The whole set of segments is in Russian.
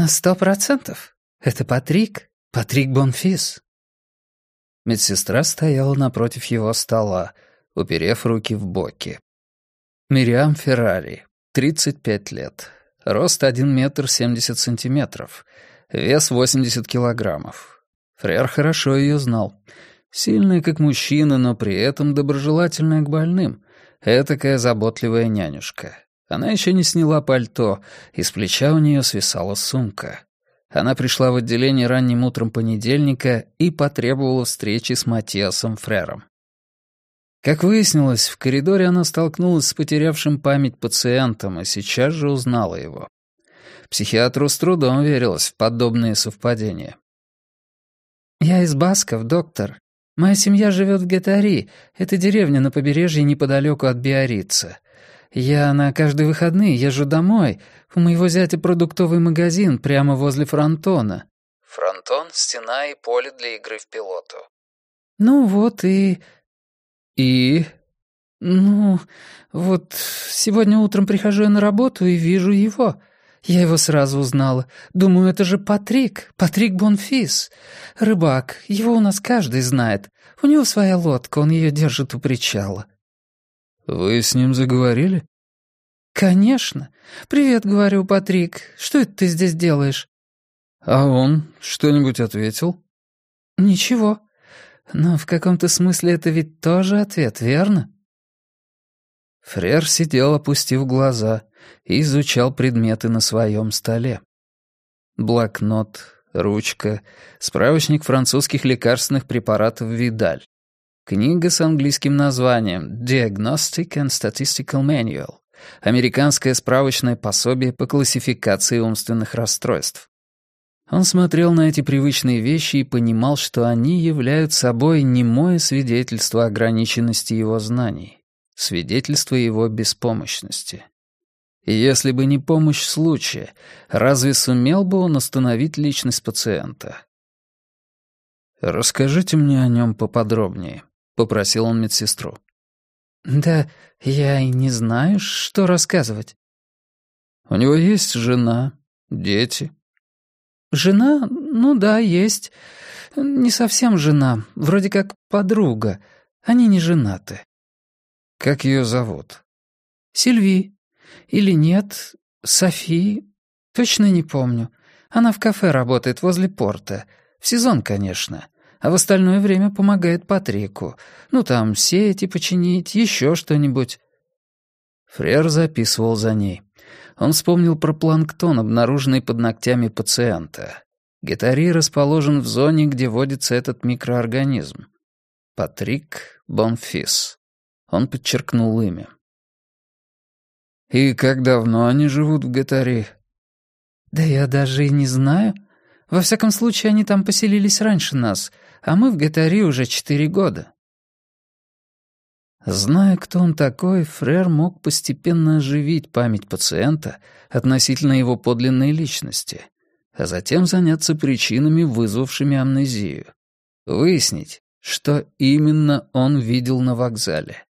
На сто процентов. Это Патрик. Патрик Бонфис. Медсестра стояла напротив его стола, уперев руки в боки. Мириам Феррари, 35 лет. Рост 1 метр 70 сантиметров. Вес 80 килограммов. Фрер хорошо ее знал. Сильная как мужчина, но при этом доброжелательная к больным. Этакая заботливая нянюшка. Она еще не сняла пальто, и с плеча у нее свисала сумка. Она пришла в отделение ранним утром понедельника и потребовала встречи с Матиасом Фрером. Как выяснилось, в коридоре она столкнулась с потерявшим память пациентом и сейчас же узнала его. Психиатру с трудом верилось в подобные совпадения. «Я из Басков, доктор. Моя семья живет в Гетари. Это деревня на побережье неподалеку от Биорица. Я на каждые выходные езжу домой. У моего зятя продуктовый магазин прямо возле фронтона». Фронтон — стена и поле для игры в пилоту. «Ну вот и...» «И...» «Ну, вот сегодня утром прихожу я на работу и вижу его. Я его сразу узнала. Думаю, это же Патрик, Патрик Бонфис. Рыбак, его у нас каждый знает. У него своя лодка, он ее держит у причала». «Вы с ним заговорили?» «Конечно. Привет, говорю, Патрик. Что это ты здесь делаешь?» «А он что-нибудь ответил?» «Ничего. Но в каком-то смысле это ведь тоже ответ, верно?» Фрер сидел, опустив глаза, и изучал предметы на своем столе. Блокнот, ручка, справочник французских лекарственных препаратов «Видаль», книга с английским названием «Diagnostic and Statistical Manual», американское справочное пособие по классификации умственных расстройств. Он смотрел на эти привычные вещи и понимал, что они являются собой немое свидетельство ограниченности его знаний, свидетельство его беспомощности. И если бы не помощь случая, разве сумел бы он остановить личность пациента? «Расскажите мне о нем поподробнее», — попросил он медсестру. «Да я и не знаю, что рассказывать». «У него есть жена, дети?» «Жена? Ну да, есть. Не совсем жена, вроде как подруга. Они не женаты». «Как ее зовут?» «Сильви. Или нет, Софи. Точно не помню. Она в кафе работает возле порта. В сезон, конечно а в остальное время помогает Патрику. Ну, там, сети починить, еще что-нибудь». Фрер записывал за ней. Он вспомнил про планктон, обнаруженный под ногтями пациента. Гитари расположен в зоне, где водится этот микроорганизм. Патрик Бонфис. Он подчеркнул имя. «И как давно они живут в Гатари?» «Да я даже и не знаю. Во всяком случае, они там поселились раньше нас, а мы в Гетари уже четыре года». Зная, кто он такой, Фрер мог постепенно оживить память пациента относительно его подлинной личности, а затем заняться причинами, вызвавшими амнезию. Выяснить, что именно он видел на вокзале.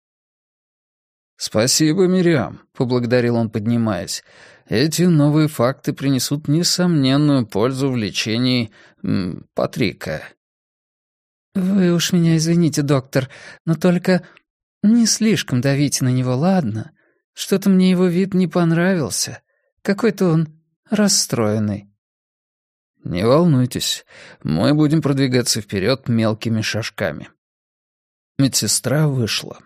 «Спасибо, Мириам», — поблагодарил он, поднимаясь. «Эти новые факты принесут несомненную пользу в лечении Патрика». «Вы уж меня извините, доктор, но только не слишком давите на него, ладно? Что-то мне его вид не понравился. Какой-то он расстроенный». «Не волнуйтесь, мы будем продвигаться вперед мелкими шажками». Медсестра вышла.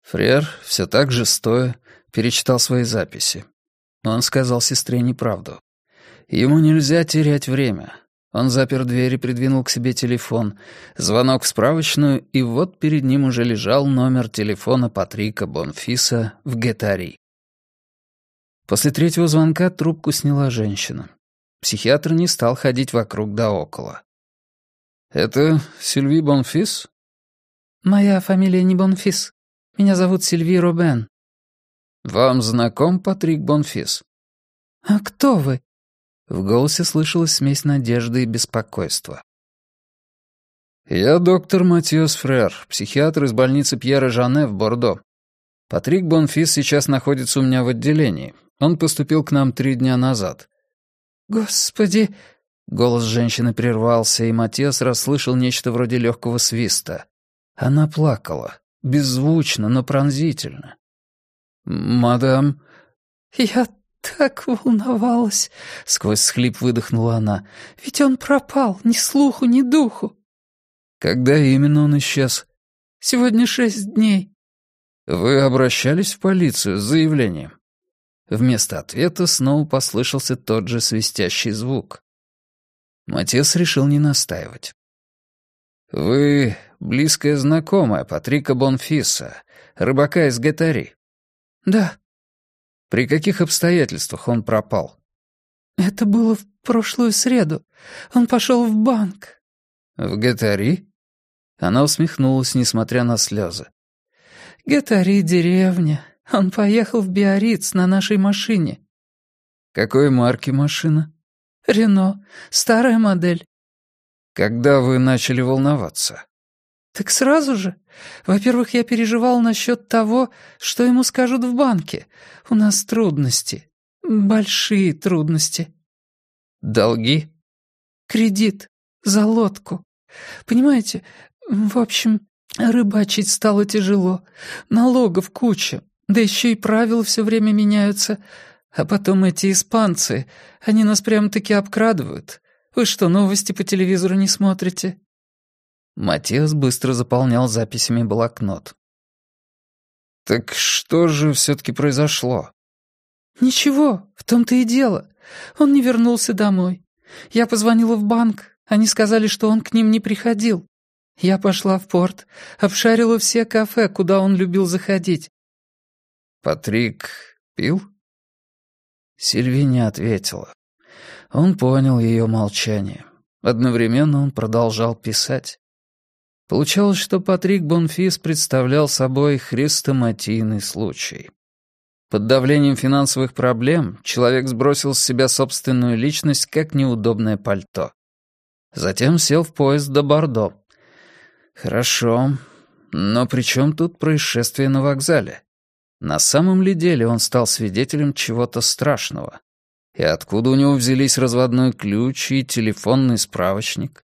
Фрер, все так же стоя, перечитал свои записи. Он сказал сестре неправду. Ему нельзя терять время. Он запер дверь и придвинул к себе телефон. Звонок в справочную, и вот перед ним уже лежал номер телефона Патрика Бонфиса в Гетари. После третьего звонка трубку сняла женщина. Психиатр не стал ходить вокруг да около. «Это Сильви Бонфис?» «Моя фамилия не Бонфис. Меня зовут Сильви Робен». «Вам знаком Патрик Бонфис?» «А кто вы?» В голосе слышалась смесь надежды и беспокойства. «Я доктор Матиос Фрер, психиатр из больницы Пьера Жане в Бордо. Патрик Бонфис сейчас находится у меня в отделении. Он поступил к нам три дня назад». «Господи!» Голос женщины прервался, и Матиас расслышал нечто вроде легкого свиста. Она плакала. Беззвучно, но пронзительно. «Мадам...» «Я так волновалась», — сквозь схлип выдохнула она. «Ведь он пропал, ни слуху, ни духу». «Когда именно он исчез?» «Сегодня шесть дней». «Вы обращались в полицию с заявлением?» Вместо ответа снова послышался тот же свистящий звук. Матес решил не настаивать. «Вы близкая знакомая Патрика Бонфиса, рыбака из Гетари?» «Да». «При каких обстоятельствах он пропал?» «Это было в прошлую среду. Он пошел в банк». «В Гетари?» Она усмехнулась, несмотря на слезы. «Гетари — деревня. Он поехал в Биориц на нашей машине». «Какой марки машина?» «Рено. Старая модель». «Когда вы начали волноваться?» «Так сразу же. Во-первых, я переживал насчет того, что ему скажут в банке. У нас трудности. Большие трудности». «Долги?» «Кредит. За лодку. Понимаете, в общем, рыбачить стало тяжело. Налогов куча. Да еще и правила все время меняются. А потом эти испанцы, они нас прям-таки обкрадывают. Вы что, новости по телевизору не смотрите?» Матиас быстро заполнял записями блокнот. «Так что же все-таки произошло?» «Ничего, в том-то и дело. Он не вернулся домой. Я позвонила в банк. Они сказали, что он к ним не приходил. Я пошла в порт, обшарила все кафе, куда он любил заходить». «Патрик пил?» Сильви не ответила. Он понял ее молчание. Одновременно он продолжал писать. Получалось, что Патрик Бонфис представлял собой хрестоматийный случай. Под давлением финансовых проблем человек сбросил с себя собственную личность как неудобное пальто. Затем сел в поезд до Бордо. Хорошо, но при чем тут происшествие на вокзале? На самом ли деле он стал свидетелем чего-то страшного? И откуда у него взялись разводной ключ и телефонный справочник?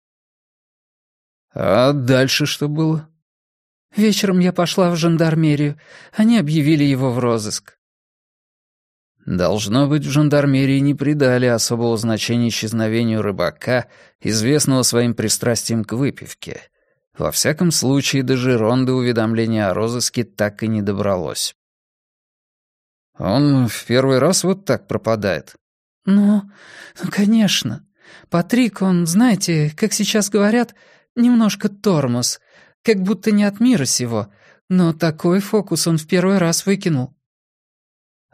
А дальше что было? Вечером я пошла в жандармерию. Они объявили его в розыск. Должно быть, в жандармерии не придали особого значения исчезновению рыбака, известного своим пристрастием к выпивке. Во всяком случае, до Жеронды уведомления о розыске так и не добралось. Он в первый раз вот так пропадает? Ну, ну, конечно. Патрик, он, знаете, как сейчас говорят, Немножко тормоз, как будто не от мира сего, но такой фокус он в первый раз выкинул.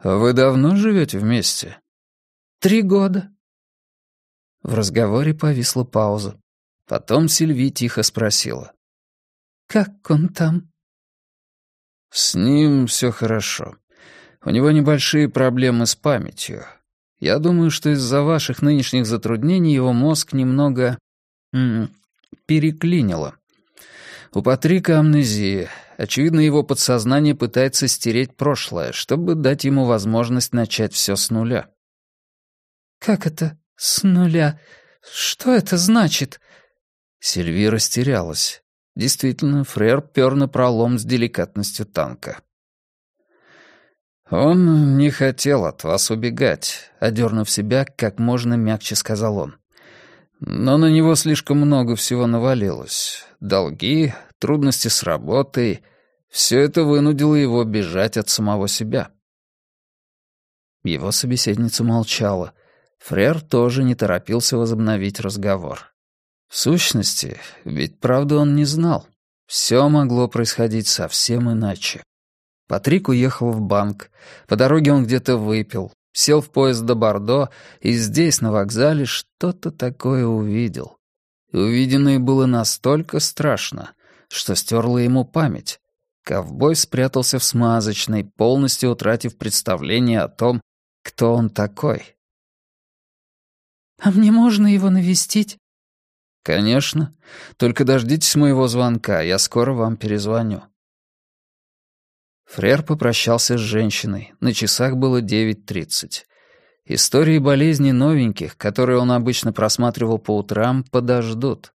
«Вы давно живете вместе?» «Три года». В разговоре повисла пауза. Потом Сильви тихо спросила. «Как он там?» «С ним все хорошо. У него небольшие проблемы с памятью. Я думаю, что из-за ваших нынешних затруднений его мозг немного переклинило. У Патрика амнезия. Очевидно, его подсознание пытается стереть прошлое, чтобы дать ему возможность начать все с нуля. «Как это «с нуля»? Что это значит?» Сильви растерялась. Действительно, Фрер пёр на пролом с деликатностью танка. «Он не хотел от вас убегать», — одернув себя, как можно мягче сказал он. Но на него слишком много всего навалилось. Долги, трудности с работой — все это вынудило его бежать от самого себя. Его собеседница молчала. Фрер тоже не торопился возобновить разговор. В сущности, ведь правду он не знал. Все могло происходить совсем иначе. Патрик уехал в банк. По дороге он где-то выпил, Сел в поезд до Бордо и здесь, на вокзале, что-то такое увидел. И увиденное было настолько страшно, что стерло ему память. Ковбой спрятался в смазочной, полностью утратив представление о том, кто он такой. «А мне можно его навестить?» «Конечно. Только дождитесь моего звонка, я скоро вам перезвоню». Фрер попрощался с женщиной. На часах было 9.30. Истории болезней новеньких, которые он обычно просматривал по утрам, подождут.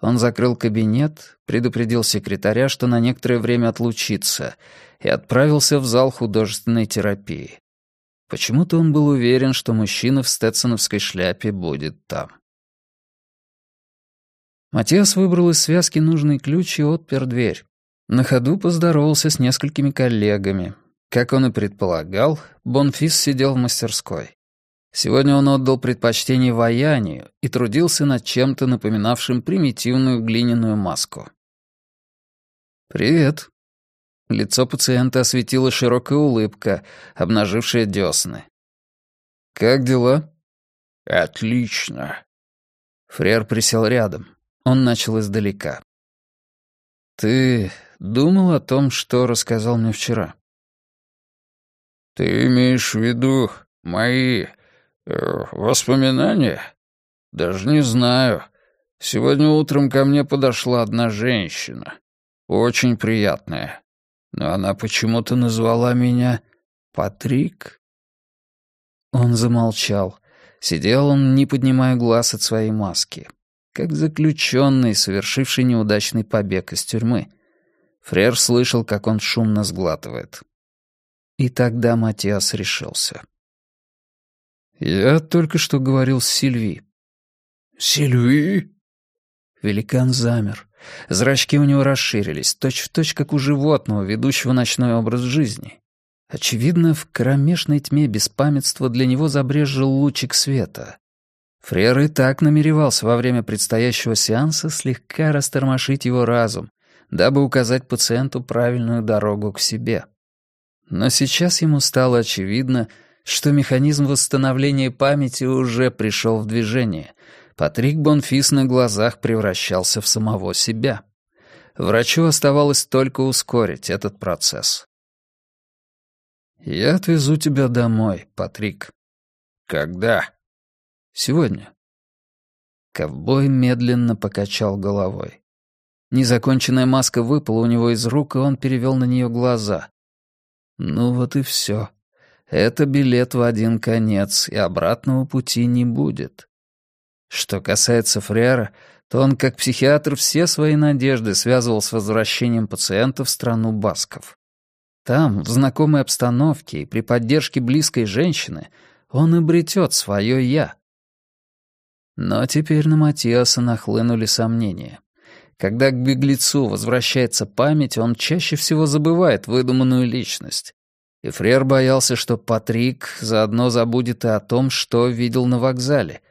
Он закрыл кабинет, предупредил секретаря, что на некоторое время отлучится, и отправился в зал художественной терапии. Почему-то он был уверен, что мужчина в стетсоновской шляпе будет там. Матиас выбрал из связки нужный ключ и отпер дверь. На ходу поздоровался с несколькими коллегами. Как он и предполагал, Бонфис сидел в мастерской. Сегодня он отдал предпочтение ваянию и трудился над чем-то напоминавшим примитивную глиняную маску. «Привет». Лицо пациента осветила широкая улыбка, обнажившая десны. «Как дела?» «Отлично». Фрер присел рядом. Он начал издалека. «Ты думал о том, что рассказал мне вчера?» «Ты имеешь в виду мои э, воспоминания? Даже не знаю. Сегодня утром ко мне подошла одна женщина. Очень приятная. Но она почему-то назвала меня Патрик». Он замолчал. Сидел он, не поднимая глаз от своей маски как заключенный, совершивший неудачный побег из тюрьмы. Фрер слышал, как он шумно сглатывает. И тогда Матиас решился. «Я только что говорил с Сильви». «Сильви?» Великан замер. Зрачки у него расширились, точь-в-точь, точь, как у животного, ведущего ночной образ жизни. Очевидно, в кромешной тьме беспамятства для него забрезжил лучик света. Фрер и так намеревался во время предстоящего сеанса слегка растормошить его разум, дабы указать пациенту правильную дорогу к себе. Но сейчас ему стало очевидно, что механизм восстановления памяти уже пришел в движение. Патрик Бонфис на глазах превращался в самого себя. Врачу оставалось только ускорить этот процесс. «Я отвезу тебя домой, Патрик». «Когда?» Сегодня». Ковбой медленно покачал головой. Незаконченная маска выпала у него из рук, и он перевел на нее глаза. Ну вот и все. Это билет в один конец, и обратного пути не будет. Что касается Фрера, то он, как психиатр, все свои надежды связывал с возвращением пациента в страну басков. Там, в знакомой обстановке и при поддержке близкой женщины, он обретет свое «я», но теперь на Матиаса нахлынули сомнения. Когда к беглецу возвращается память, он чаще всего забывает выдуманную личность. И Фрер боялся, что Патрик заодно забудет и о том, что видел на вокзале.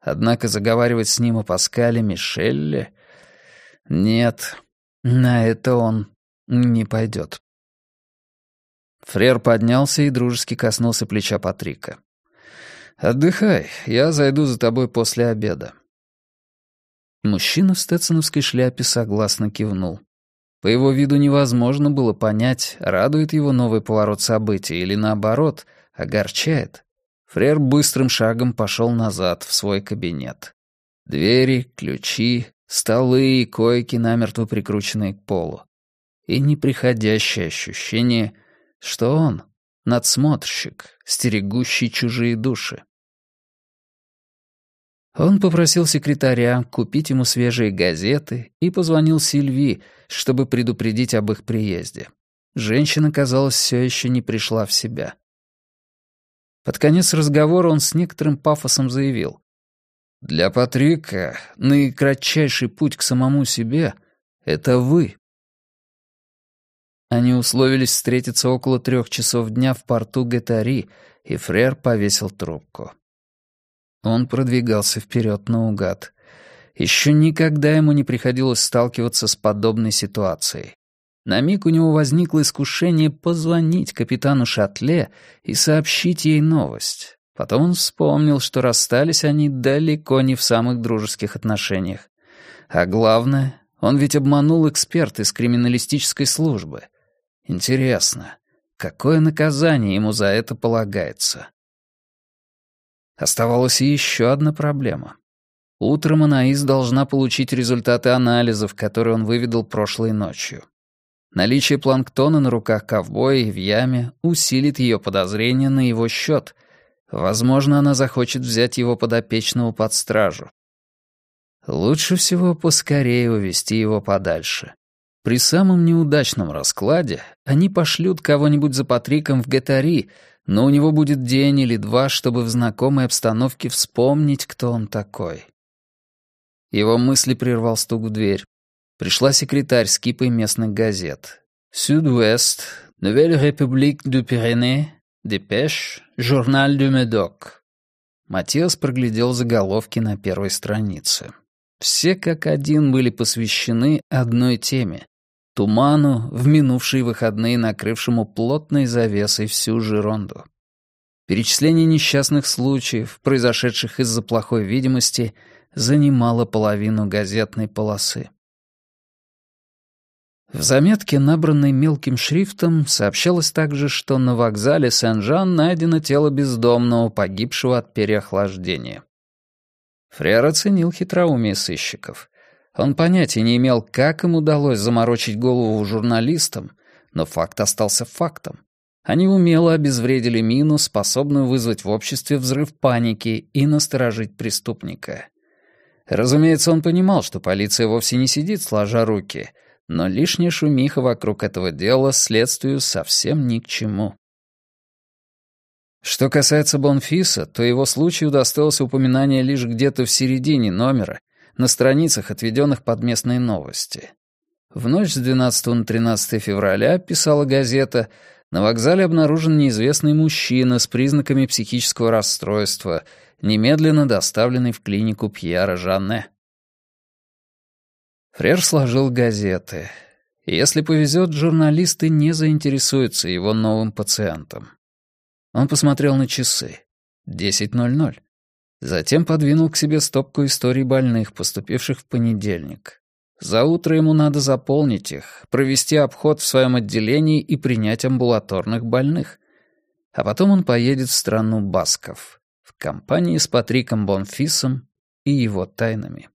Однако заговаривать с ним о Паскале Мишелле... Нет, на это он не пойдет. Фрер поднялся и дружески коснулся плеча Патрика. «Отдыхай, я зайду за тобой после обеда». Мужчина в стетсоновской шляпе согласно кивнул. По его виду невозможно было понять, радует его новый поворот событий или, наоборот, огорчает. Фрер быстрым шагом пошел назад в свой кабинет. Двери, ключи, столы и койки, намертво прикрученные к полу. И неприходящее ощущение, что он — надсмотрщик, стерегущий чужие души. Он попросил секретаря купить ему свежие газеты и позвонил Сильви, чтобы предупредить об их приезде. Женщина, казалось, все еще не пришла в себя. Под конец разговора он с некоторым пафосом заявил. «Для Патрика наикратчайший путь к самому себе — это вы». Они условились встретиться около трех часов дня в порту Гетари, и Фрер повесил трубку. Он продвигался вперед наугад. Еще никогда ему не приходилось сталкиваться с подобной ситуацией. На миг у него возникло искушение позвонить капитану Шатле и сообщить ей новость. Потом он вспомнил, что расстались они далеко не в самых дружеских отношениях. А главное, он ведь обманул эксперт из криминалистической службы. Интересно, какое наказание ему за это полагается? Оставалась еще одна проблема. Утром Анаис должна получить результаты анализов, которые он выведал прошлой ночью. Наличие планктона на руках ковбоя и в яме усилит ее подозрения на его счет. Возможно, она захочет взять его подопечного под стражу. Лучше всего поскорее увести его подальше. При самом неудачном раскладе они пошлют кого-нибудь за Патриком в Гатари, но у него будет день или два, чтобы в знакомой обстановке вспомнить, кто он такой. Его мысли прервал стук в дверь. Пришла секретарь с кипой местных газет. «Сюд-Уэст», «Nouvelle République du Pyrénées», «Депеш», «Журналь du Médoc». Матиас проглядел заголовки на первой странице. Все как один были посвящены одной теме — туману, в минувшие выходные накрывшему плотной завесой всю Жиронду. Перечисление несчастных случаев, произошедших из-за плохой видимости, занимало половину газетной полосы. В заметке, набранной мелким шрифтом, сообщалось также, что на вокзале Сен-Жан найдено тело бездомного, погибшего от переохлаждения. Фрер оценил хитроумие сыщиков. Он понятия не имел, как им удалось заморочить голову журналистам, но факт остался фактом. Они умело обезвредили мину, способную вызвать в обществе взрыв паники и насторожить преступника. Разумеется, он понимал, что полиция вовсе не сидит сложа руки — но лишняя шумиха вокруг этого дела следствию совсем ни к чему. Что касается Бонфиса, то его случай удостоился упоминания лишь где-то в середине номера, на страницах, отведенных под местные новости. В ночь с 12 на 13 февраля, писала газета, на вокзале обнаружен неизвестный мужчина с признаками психического расстройства, немедленно доставленный в клинику Пьера Жанне. Фрер сложил газеты. Если повезет, журналисты не заинтересуются его новым пациентом. Он посмотрел на часы. 10.00. Затем подвинул к себе стопку историй больных, поступивших в понедельник. За утро ему надо заполнить их, провести обход в своем отделении и принять амбулаторных больных. А потом он поедет в страну Басков, в компании с Патриком Бонфисом и его тайнами.